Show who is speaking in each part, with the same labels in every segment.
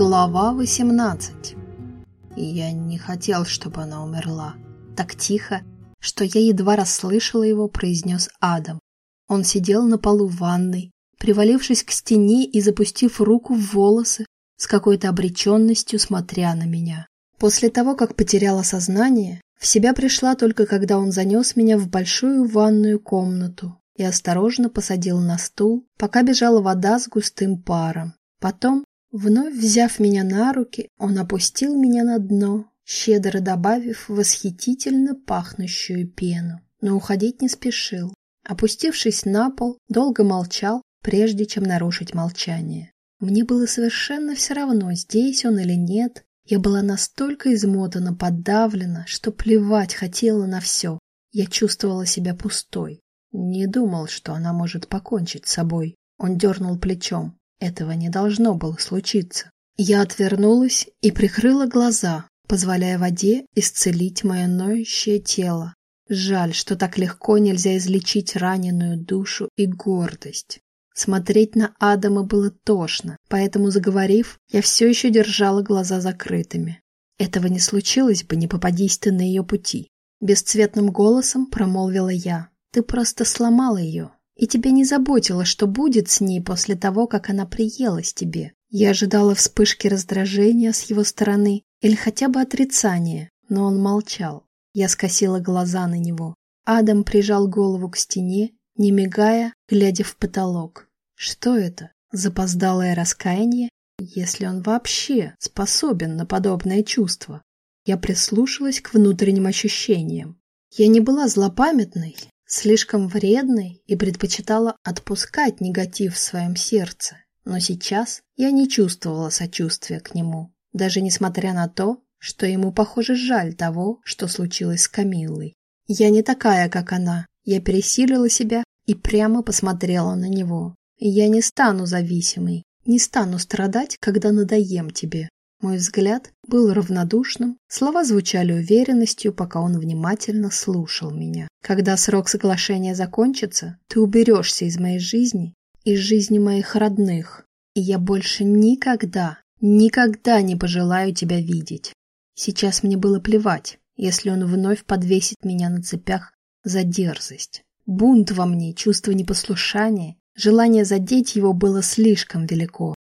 Speaker 1: Глава 18 Я не хотел, чтобы она умерла. Так тихо, что я едва расслышала его, произнес Адам. Он сидел на полу ванной, привалившись к стене и запустив руку в волосы, с какой-то обреченностью смотря на меня. После того, как потеряла сознание, в себя пришла только когда он занес меня в большую ванную комнату и осторожно посадил на стул, пока бежала вода с густым паром. Потом Вновь взяв меня на руки, он опустил меня на дно, щедро добавив восхитительно пахнущую пену, но уходить не спешил. Опустившись на пол, долго молчал, прежде чем нарушить молчание. Мне было совершенно все равно, здесь он или нет. Я была настолько измотана, подавлена, что плевать хотела на все. Я чувствовала себя пустой. Не думал, что она может покончить с собой. Он дернул плечом. Этого не должно было случиться. Я отвернулась и прикрыла глаза, позволяя воде исцелить мое ноющее тело. Жаль, что так легко нельзя излечить раненую душу и гордость. Смотреть на Адама было тошно, поэтому, заговорив, я все еще держала глаза закрытыми. Этого не случилось бы, не попадись ты на ее пути. Бесцветным голосом промолвила я. Ты просто сломала ее, и тебя не заботило, что будет с ней после того, как она приелась тебе. Я ожидала вспышки раздражения с его стороны или хотя бы отрицания, но он молчал. Я скосила глаза на него. Адам прижал голову к стене, не мигая, глядя в потолок. Что это? Запоздалое раскаяние? Если он вообще способен на подобное чувство? Я прислушалась к внутренним ощущениям. Я не была злопамятной, слишком вредной и предпочитала отпускать негатив в своем сердце. Но сейчас я не чувствовала сочувствия к нему, даже несмотря на то, что ему, похоже, жаль того, что случилось с Камиллой. Я не такая, как она. Я пересилила себя и прямо посмотрела на него. Я не стану зависимой, не стану страдать, когда надоем тебе. Мой взгляд был равнодушным, слова звучали уверенностью, пока он внимательно слушал меня. Когда срок соглашения закончится, ты уберешься из моей жизни, из жизни моих родных, и я больше никогда, никогда не пожелаю тебя видеть. Сейчас мне было плевать, если он вновь подвесит меня на цепях за дерзость. Бунт во мне, чувство непослушания, желание задеть его было слишком велико.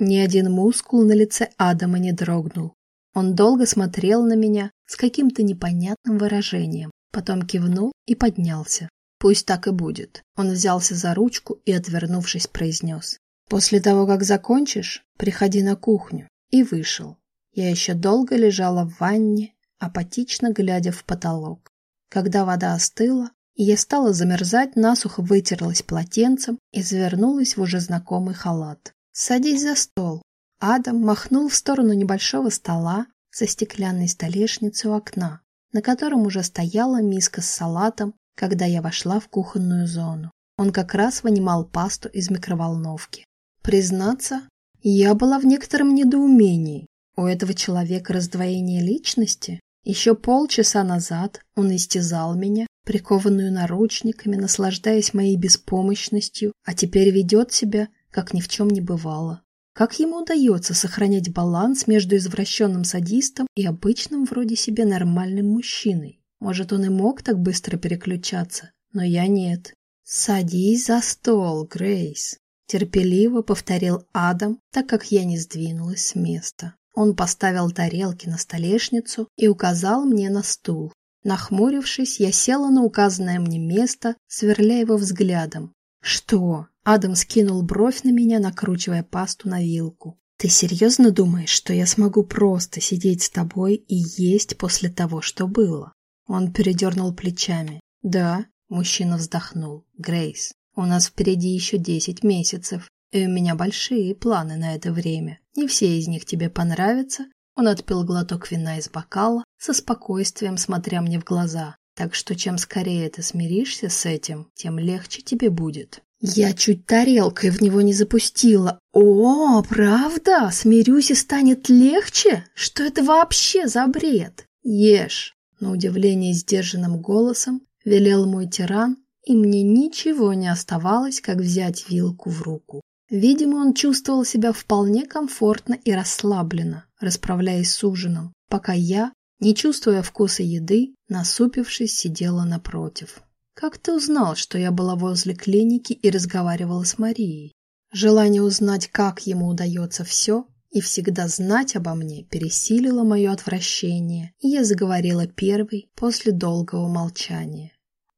Speaker 1: Ни один мускул на лице Адама не дрогнул. Он долго смотрел на меня с каким-то непонятным выражением, потом кивнул и поднялся. «Пусть так и будет». Он взялся за ручку и, отвернувшись, произнес. «После того, как закончишь, приходи на кухню». И вышел. Я еще долго лежала в ванне, апатично глядя в потолок. Когда вода остыла, и я стала замерзать, насухо вытерлась полотенцем и завернулась в уже знакомый халат. «Садись за стол». Адам махнул в сторону небольшого стола со стеклянной столешницей у окна, на котором уже стояла миска с салатом, когда я вошла в кухонную зону. Он как раз вынимал пасту из микроволновки. Признаться, я была в некотором недоумении. У этого человека раздвоение личности. Еще полчаса назад он истязал меня, прикованную наручниками, наслаждаясь моей беспомощностью, а теперь ведет себя, как ни в чем не бывало. Как ему удается сохранять баланс между извращенным садистом и обычным вроде себе нормальным мужчиной? Может, он и мог так быстро переключаться, но я нет. «Садись за стол, Грейс», — терпеливо повторил Адам, так как я не сдвинулась с места. Он поставил тарелки на столешницу и указал мне на стул. Нахмурившись, я села на указанное мне место, сверля его взглядом. «Что? Адам скинул бровь на меня, накручивая пасту на вилку. «Ты серьезно думаешь, что я смогу просто сидеть с тобой и есть после того, что было?» Он передернул плечами. «Да», — мужчина вздохнул. «Грейс, у нас впереди еще десять месяцев, и у меня большие планы на это время. Не все из них тебе понравятся». Он отпил глоток вина из бокала, со спокойствием смотря мне в глаза. Так что чем скорее ты смиришься с этим, тем легче тебе будет. Я чуть тарелкой в него не запустила. О, правда? Смирюсь и станет легче? Что это вообще за бред? Ешь. На удивление сдержанным голосом велел мой тиран, и мне ничего не оставалось, как взять вилку в руку. Видимо, он чувствовал себя вполне комфортно и расслабленно, расправляясь с ужином, пока я, не чувствуя вкуса еды, насупившись, сидела напротив. «Как ты узнал, что я была возле клиники и разговаривала с Марией?» Желание узнать, как ему удается все, и всегда знать обо мне пересилило мое отвращение, и я заговорила первой после долгого молчания.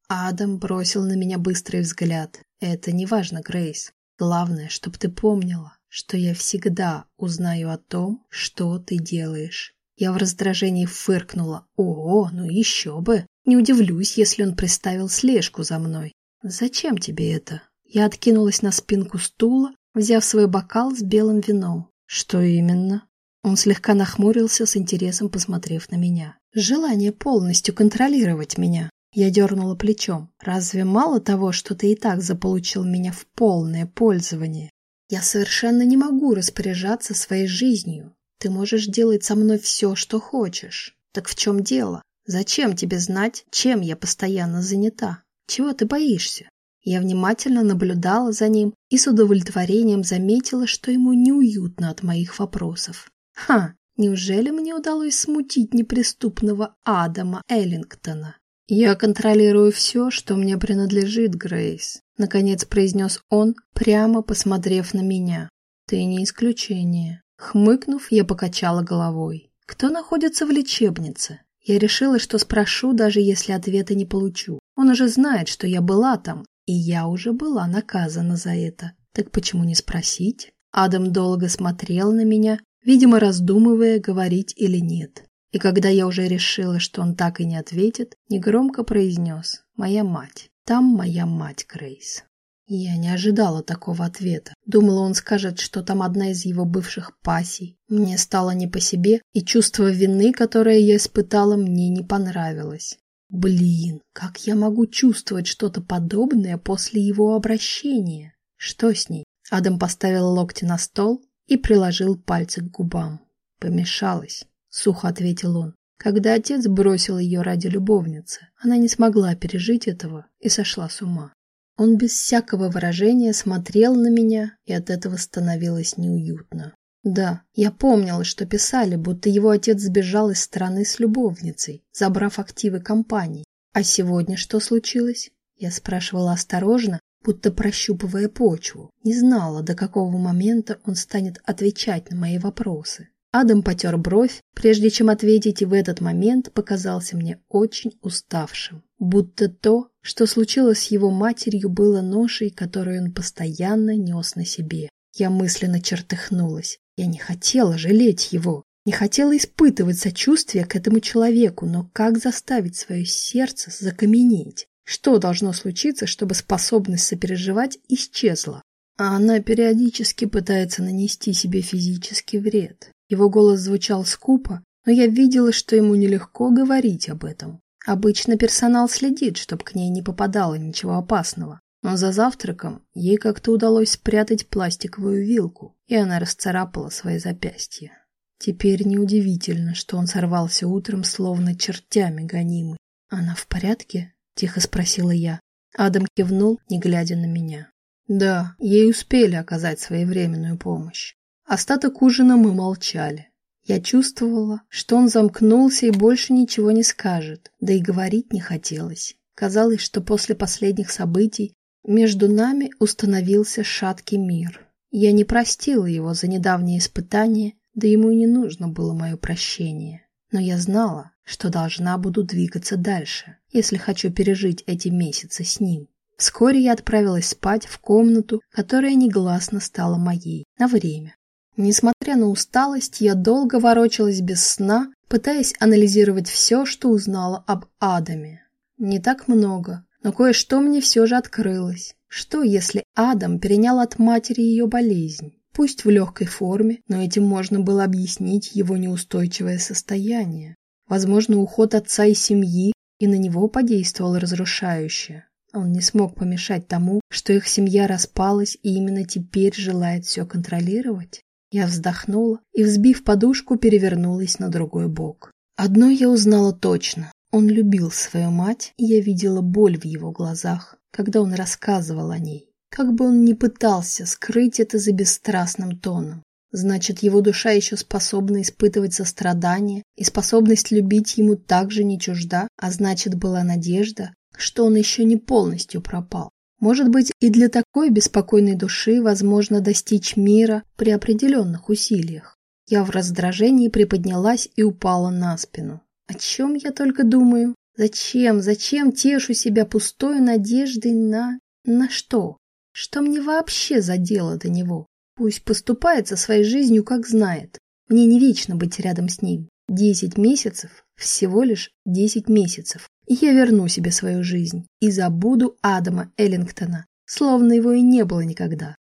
Speaker 1: Адам бросил на меня быстрый взгляд. «Это не важно, Грейс. Главное, чтобы ты помнила, что я всегда узнаю о том, что ты делаешь. Я в раздражении фыркнула. Ого, ну еще бы. Не удивлюсь, если он приставил слежку за мной. Зачем тебе это? Я откинулась на спинку стула, взяв свой бокал с белым вином. Что именно? Он слегка нахмурился с интересом, посмотрев на меня. Желание полностью контролировать меня. Я дернула плечом. «Разве мало того, что ты и так заполучил меня в полное пользование? Я совершенно не могу распоряжаться своей жизнью. Ты можешь делать со мной все, что хочешь. Так в чем дело? Зачем тебе знать, чем я постоянно занята? Чего ты боишься?» Я внимательно наблюдала за ним и с удовлетворением заметила, что ему неуютно от моих вопросов. «Ха! Неужели мне удалось смутить неприступного Адама Эллингтона?» «Я контролирую все, что мне принадлежит, Грейс», — наконец произнес он, прямо посмотрев на меня. «Ты не исключение». Хмыкнув, я покачала головой. «Кто находится в лечебнице?» Я решила, что спрошу, даже если ответа не получу. Он уже знает, что я была там, и я уже была наказана за это. Так почему не спросить? Адам долго смотрел на меня, видимо, раздумывая, говорить или нет. И когда я уже решила, что он так и не ответит, негромко произнес «Моя мать». Там моя мать, Грейс. Я не ожидала такого ответа. Думала, он скажет, что там одна из его бывших пассий. Мне стало не по себе, и чувство вины, которое я испытала, мне не понравилось. Блин, как я могу чувствовать что-то подобное после его обращения? Что с ней? Адам поставил локти на стол и приложил пальцы к губам. Помешалась. — сухо ответил он. Когда отец бросил ее ради любовницы, она не смогла пережить этого и сошла с ума. Он без всякого выражения смотрел на меня, и от этого становилось неуютно. Да, я помнила, что писали, будто его отец сбежал из страны с любовницей, забрав активы компании. А сегодня что случилось? Я спрашивала осторожно, будто прощупывая почву. Не знала, до какого момента он станет отвечать на мои вопросы. Адам потер бровь, прежде чем ответить, и в этот момент показался мне очень уставшим. Будто то, что случилось с его матерью, было ношей, которую он постоянно нес на себе. Я мысленно чертыхнулась. Я не хотела жалеть его, не хотела испытывать сочувствие к этому человеку, но как заставить свое сердце закаменеть? Что должно случиться, чтобы способность сопереживать исчезла? А она периодически пытается нанести себе физический вред. Его голос звучал скупо, но я видела, что ему нелегко говорить об этом. Обычно персонал следит, чтобы к ней не попадало ничего опасного. Но за завтраком ей как-то удалось спрятать пластиковую вилку, и она расцарапала свои запястья. Теперь неудивительно, что он сорвался утром, словно чертями гонимый. «Она в порядке?» – тихо спросила я. Адам кивнул, не глядя на меня. «Да, ей успели оказать своевременную помощь. Остаток ужина мы молчали. Я чувствовала, что он замкнулся и больше ничего не скажет, да и говорить не хотелось. Казалось, что после последних событий между нами установился шаткий мир. Я не простила его за недавние испытания, да ему и не нужно было мое прощение. Но я знала, что должна буду двигаться дальше, если хочу пережить эти месяцы с ним. Вскоре я отправилась спать в комнату, которая негласно стала моей, на время. Несмотря на усталость, я долго ворочалась без сна, пытаясь анализировать все, что узнала об Адаме. Не так много, но кое-что мне все же открылось. Что, если Адам перенял от матери ее болезнь? Пусть в легкой форме, но этим можно было объяснить его неустойчивое состояние. Возможно, уход отца и семьи и на него подействовал разрушающе. Он не смог помешать тому, что их семья распалась и именно теперь желает все контролировать. Я вздохнула и, взбив подушку, перевернулась на другой бок. Одно я узнала точно. Он любил свою мать, и я видела боль в его глазах, когда он рассказывал о ней. Как бы он ни пытался скрыть это за бесстрастным тоном. Значит, его душа еще способна испытывать сострадание, и способность любить ему также не чужда, а значит, была надежда, что он еще не полностью пропал. Может быть, и для такой беспокойной души возможно достичь мира при определенных усилиях. Я в раздражении приподнялась и упала на спину. О чем я только думаю? Зачем, зачем тешу себя пустой надеждой на... на что? Что мне вообще за дело до него? Пусть поступает со своей жизнью, как знает. Мне не вечно быть рядом с ним. Десять месяцев, всего лишь десять месяцев. Я верну себе свою жизнь и забуду Адама Эллингтона, словно его и не было никогда.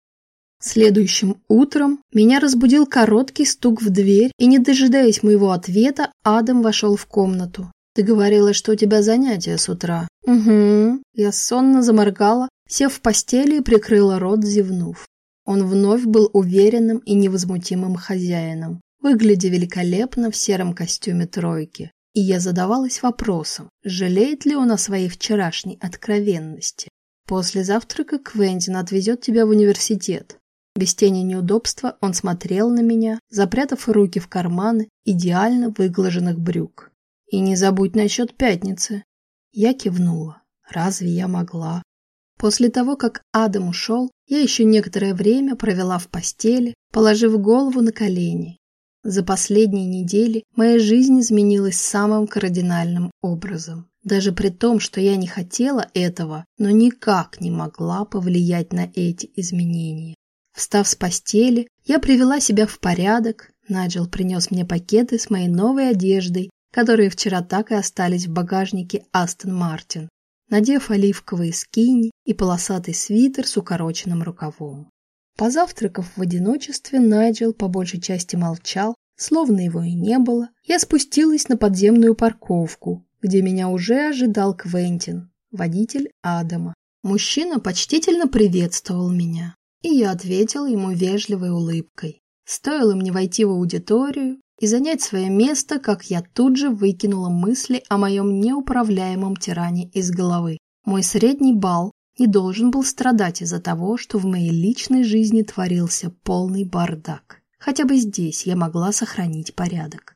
Speaker 1: Следующим утром меня разбудил короткий стук в дверь, и, не дожидаясь моего ответа, Адам вошел в комнату. «Ты говорила, что у тебя занятия с утра». «Угу». Я сонно заморгала, сев в постели и прикрыла рот, зевнув. Он вновь был уверенным и невозмутимым хозяином, выглядя великолепно в сером костюме тройки. И я задавалась вопросом, жалеет ли он о своей вчерашней откровенности. После завтрака Квентин отвезет тебя в университет. Без тени неудобства он смотрел на меня, запрятав руки в карманы идеально выглаженных брюк. И не забудь насчет пятницы. Я кивнула. Разве я могла? После того, как Адам ушел, я еще некоторое время провела в постели, положив голову на колени. За последние недели моя жизнь изменилась самым кардинальным образом. Даже при том, что я не хотела этого, но никак не могла повлиять на эти изменения. Встав с постели, я привела себя в порядок. Наджел принес мне пакеты с моей новой одеждой, которые вчера так и остались в багажнике Астон Мартин, надев оливковые скини и полосатый свитер с укороченным рукавом. Позавтракав в одиночестве, Найджел по большей части молчал, словно его и не было. Я спустилась на подземную парковку, где меня уже ожидал Квентин, водитель Адама. Мужчина почтительно приветствовал меня, и я ответила ему вежливой улыбкой. Стоило мне войти в аудиторию, и занять свое место, как я тут же выкинула мысли о моем неуправляемом тиране из головы. Мой средний балл не должен был страдать из-за того, что в моей личной жизни творился полный бардак. Хотя бы здесь я могла сохранить порядок.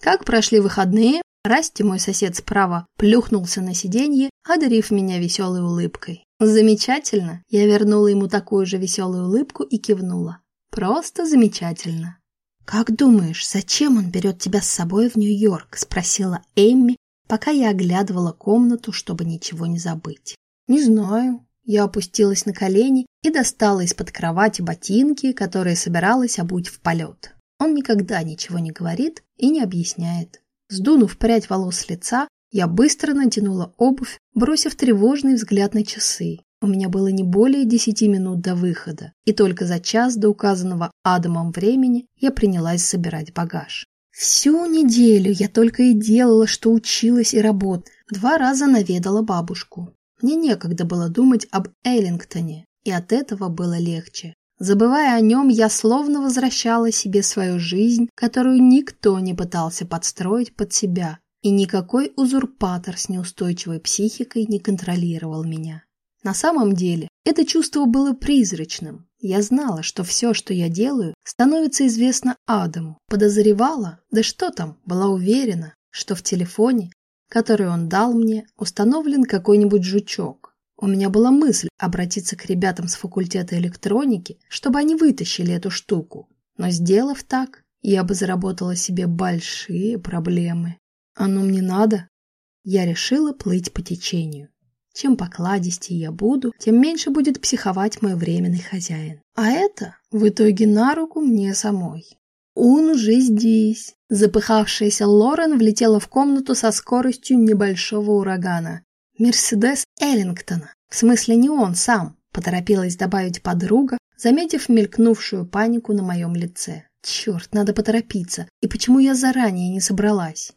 Speaker 1: Как прошли выходные, Расти, мой сосед справа, плюхнулся на сиденье, одарив меня веселой улыбкой. Замечательно. Я вернула ему такую же веселую улыбку и кивнула. Просто замечательно. «Как думаешь, зачем он берет тебя с собой в Нью-Йорк?» – спросила Эмми, пока я оглядывала комнату, чтобы ничего не забыть. «Не знаю». Я опустилась на колени и достала из-под кровати ботинки, которые собиралась обуть в полет. Он никогда ничего не говорит и не объясняет. Сдунув прядь волос с лица, я быстро натянула обувь, бросив тревожный взгляд на часы. У меня было не более десяти минут до выхода, и только за час до указанного Адамом времени я принялась собирать багаж. Всю неделю я только и делала, что училась и работала. Два раза наведала бабушку. Мне некогда было думать об Эллингтоне, и от этого было легче. Забывая о нем, я словно возвращала себе свою жизнь, которую никто не пытался подстроить под себя, и никакой узурпатор с неустойчивой психикой не контролировал меня. На самом деле, это чувство было призрачным. Я знала, что все, что я делаю, становится известно Адаму. Подозревала, да что там, была уверена, что в телефоне, который он дал мне, установлен какой-нибудь жучок. У меня была мысль обратиться к ребятам с факультета электроники, чтобы они вытащили эту штуку. Но сделав так, я бы заработала себе большие проблемы. Оно мне надо? Я решила плыть по течению. Чем покладистее я буду, тем меньше будет психовать мой временный хозяин. А это в итоге на руку мне самой. Он уже здесь. Запыхавшаяся Лорен влетела в комнату со скоростью небольшого урагана. Мерседес Эллингтона. В смысле не он сам, поторопилась добавить подруга, заметив мелькнувшую панику на моем лице. Черт, надо поторопиться. И почему я заранее не собралась?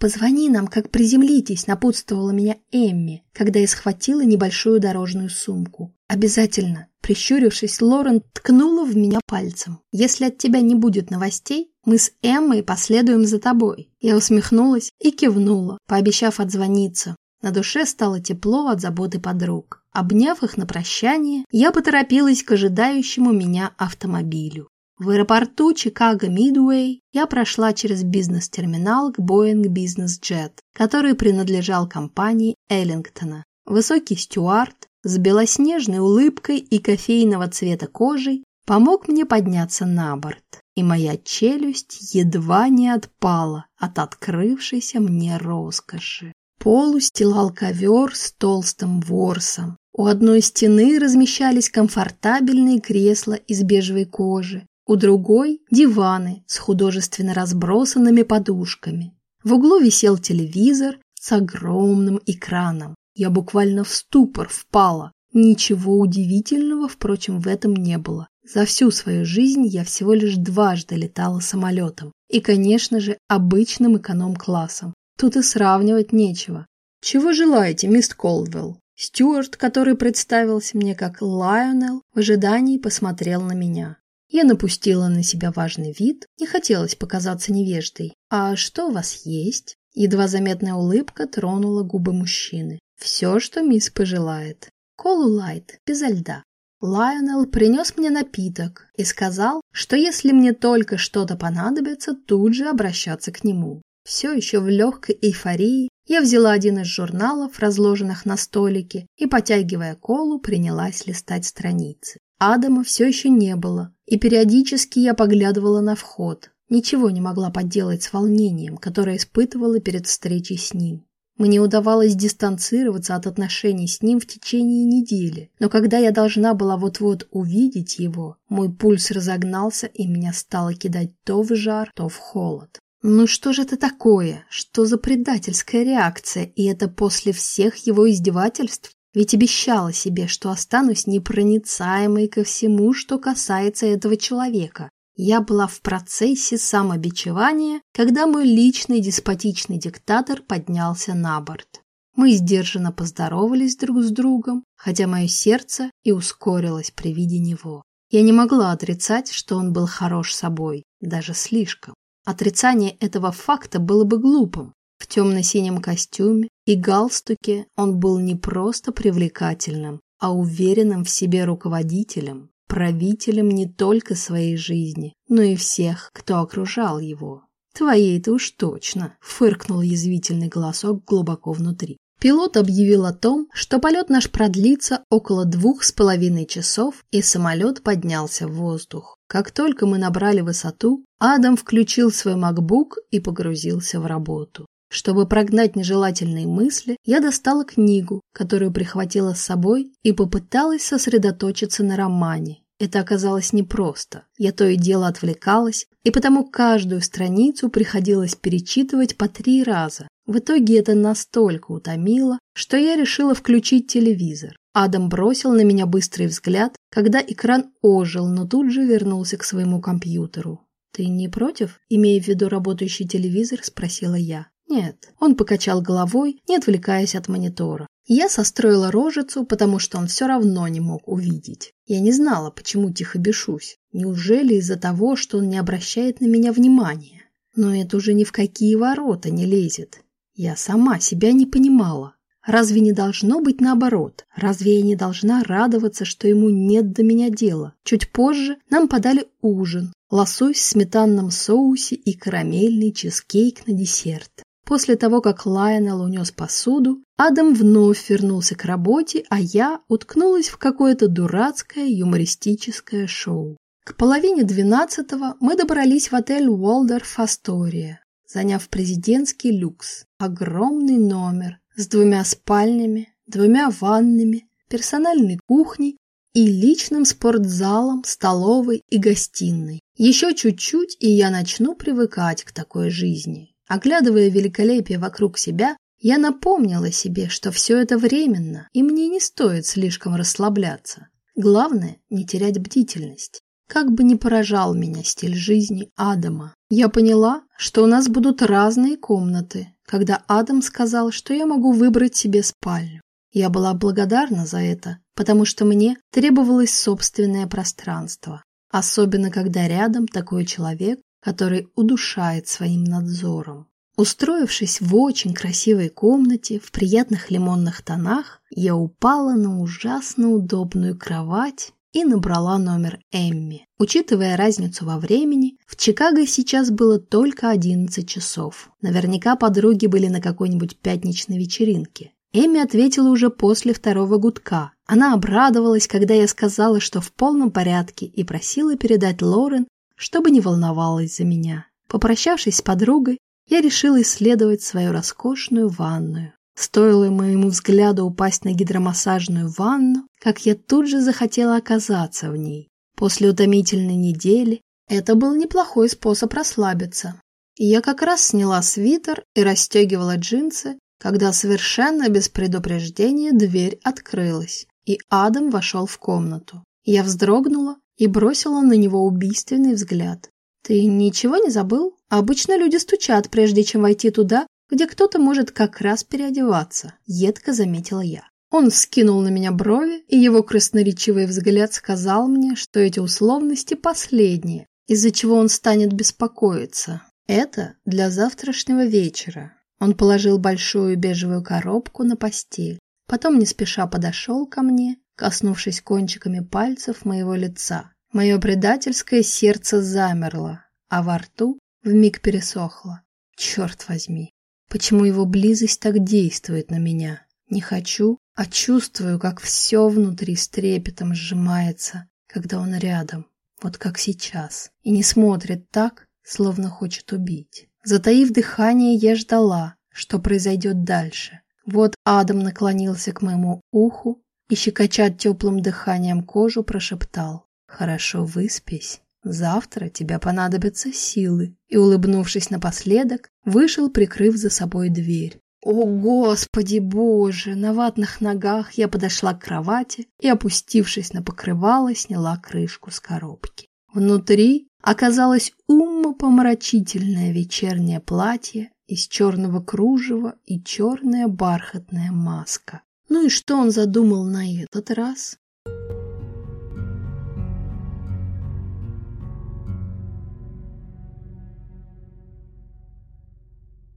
Speaker 1: «Позвони нам, как приземлитесь», — напутствовала меня Эмми, когда я схватила небольшую дорожную сумку. «Обязательно». Прищурившись, Лорен ткнула в меня пальцем. «Если от тебя не будет новостей, мы с Эммой последуем за тобой». Я усмехнулась и кивнула, пообещав отзвониться. На душе стало тепло от заботы подруг. Обняв их на прощание, я поторопилась к ожидающему меня автомобилю. В аэропорту Чикаго Мидуэй я прошла через бизнес-терминал к Boeing Business Jet, который принадлежал компании Эллингтона. Высокий стюард с белоснежной улыбкой и кофейного цвета кожей помог мне подняться на борт, и моя челюсть едва не отпала от открывшейся мне роскоши. Пол устилал ковер с толстым ворсом. У одной стены размещались комфортабельные кресла из бежевой кожи, у другой – диваны с художественно разбросанными подушками. В углу висел телевизор с огромным экраном. Я буквально в ступор впала. Ничего удивительного, впрочем, в этом не было. За всю свою жизнь я всего лишь дважды летала самолетом. И, конечно же, обычным эконом-классом. Тут и сравнивать нечего. «Чего желаете, мисс Колдвелл?» Стюарт, который представился мне как Лайонел, в ожидании посмотрел на меня. Я напустила на себя важный вид, не хотелось показаться невеждой. «А что у вас есть?» Едва заметная улыбка тронула губы мужчины. «Все, что мисс пожелает. Колу лайт, безо льда». Лайонел принес мне напиток и сказал, что если мне только что-то понадобится, тут же обращаться к нему. Все еще в легкой эйфории я взяла один из журналов, разложенных на столике, и, потягивая колу, принялась листать страницы. Адама все еще не было, и периодически я поглядывала на вход. Ничего не могла поделать с волнением, которое испытывала перед встречей с ним. Мне удавалось дистанцироваться от отношений с ним в течение недели, но когда я должна была вот-вот увидеть его, мой пульс разогнался и меня стало кидать то в жар, то в холод. Ну что же это такое? Что за предательская реакция? И это после всех его издевательств? Ведь обещала себе, что останусь непроницаемой ко всему, что касается этого человека. Я была в процессе самобичевания, когда мой личный деспотичный диктатор поднялся на борт. Мы сдержанно поздоровались друг с другом, хотя мое сердце и ускорилось при виде него. Я не могла отрицать, что он был хорош собой, даже слишком. Отрицание этого факта было бы глупым. В темно-синем костюме и галстуке он был не просто привлекательным, а уверенным в себе руководителем, правителем не только своей жизни, но и всех, кто окружал его. «Твоей-то уж точно!» — фыркнул язвительный голосок глубоко внутри. Пилот объявил о том, что полет наш продлится около двух с половиной часов, и самолет поднялся в воздух. Как только мы набрали высоту, Адам включил свой MacBook и погрузился в работу. Чтобы прогнать нежелательные мысли, я достала книгу, которую прихватила с собой, и попыталась сосредоточиться на романе. Это оказалось непросто. Я то и дело отвлекалась, и потому каждую страницу приходилось перечитывать по три раза. В итоге это настолько утомило, что я решила включить телевизор. Адам бросил на меня быстрый взгляд, когда экран ожил, но тут же вернулся к своему компьютеру. «Ты не против, имея в виду работающий телевизор?» – спросила я. Нет, он покачал головой, не отвлекаясь от монитора. Я состроила рожицу, потому что он все равно не мог увидеть. Я не знала, почему тихо бешусь. Неужели из-за того, что он не обращает на меня внимания? Но это уже ни в какие ворота не лезет. Я сама себя не понимала. Разве не должно быть наоборот? Разве я не должна радоваться, что ему нет до меня дела? Чуть позже нам подали ужин. Лосось в сметанном соусе и карамельный чизкейк на десерт. После того, как Лайонел унес посуду, Адам вновь вернулся к работе, а я уткнулась в какое-то дурацкое юмористическое шоу. К половине двенадцатого мы добрались в отель Уолдорф Астория, заняв президентский люкс. Огромный номер с двумя спальнями, двумя ваннами, персональной кухней и личным спортзалом, столовой и гостиной. Еще чуть-чуть, и я начну привыкать к такой жизни. Оглядывая великолепие вокруг себя, я напомнила себе, что все это временно, и мне не стоит слишком расслабляться. Главное – не терять бдительность. Как бы ни поражал меня стиль жизни Адама, я поняла, что у нас будут разные комнаты, когда Адам сказал, что я могу выбрать себе спальню. Я была благодарна за это, потому что мне требовалось собственное пространство, особенно когда рядом такой человек, который удушает своим надзором. Устроившись в очень красивой комнате в приятных лимонных тонах, я упала на ужасно удобную кровать и набрала номер Эмми. Учитывая разницу во времени, в Чикаго сейчас было только 11 часов. Наверняка подруги были на какой-нибудь пятничной вечеринке. Эми ответила уже после второго гудка. Она обрадовалась, когда я сказала, что в полном порядке, и просила передать Лорен, чтобы не волновалась за меня. Попрощавшись с подругой, я решила исследовать свою роскошную ванную. Стоило моему взгляду упасть на гидромассажную ванну, как я тут же захотела оказаться в ней. После утомительной недели это был неплохой способ расслабиться. Я как раз сняла свитер и расстегивала джинсы, когда совершенно без предупреждения дверь открылась, и Адам вошел в комнату. Я вздрогнула и бросила на него убийственный взгляд. «Ты ничего не забыл? Обычно люди стучат, прежде чем войти туда, где кто-то может как раз переодеваться», — едко заметила я. Он скинул на меня брови, и его красноречивый взгляд сказал мне, что эти условности последние, из-за чего он станет беспокоиться. Это для завтрашнего вечера. Он положил большую бежевую коробку на постель. Потом не спеша подошел ко мне, коснувшись кончиками пальцев моего лица. Мое предательское сердце замерло, а во рту вмиг пересохло. Черт возьми, почему его близость так действует на меня? Не хочу, а чувствую, как все внутри с трепетом сжимается, когда он рядом, вот как сейчас, и не смотрит так, словно хочет убить. Затаив дыхание, я ждала, что произойдет дальше. Вот Адам наклонился к моему уху и, щекоча теплым дыханием кожу, прошептал «Хорошо выспись, завтра тебе понадобятся силы». И, улыбнувшись напоследок, вышел, прикрыв за собой дверь. О, Господи Боже! На ватных ногах я подошла к кровати и, опустившись на покрывало, сняла крышку с коробки. Внутри оказалось умопомрачительное вечернее платье из черного кружева и черная бархатная маска. Ну и что он задумал на этот раз?